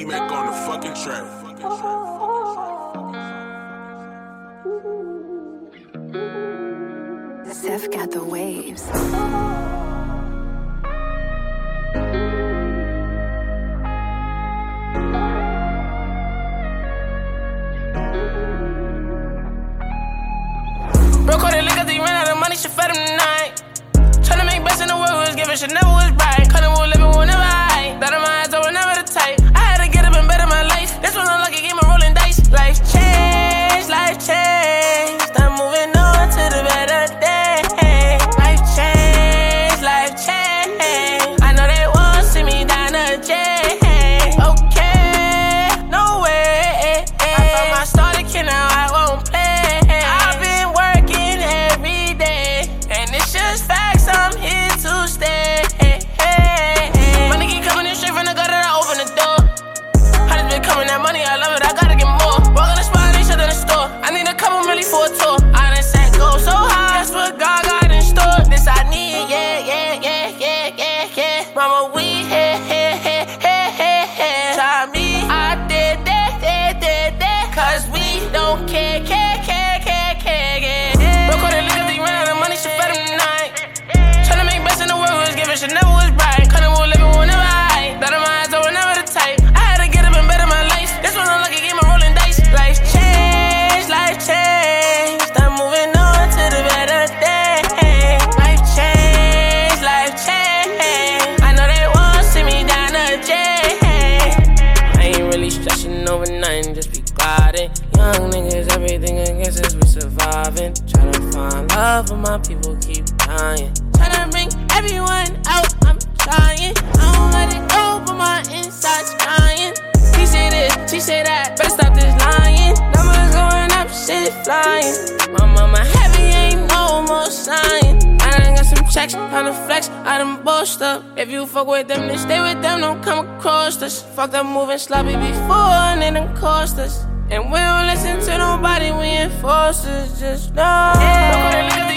D-Mac on the fucking track. Seth got the waves. Broke all the liquor, they ran out of money, she fed him tonight. Tryna make best in the world, was giving, she never was bright. Cutting 不错 us, we surviving. Tryna find love, but my people keep dying. Tryna bring everyone out, I'm trying. I don't let it go, but my inside's crying. He say this, she say that, better stop this lying. Numbers going up, shit flying. My mama heavy, ain't no more sighing. I done got some checks, the flex, I done boast up. If you fuck with them, then stay with them, don't come across us. Fuck them moving sloppy before, and it done cost us. And we don't listen to nobody, we enforcers, just know. Yeah.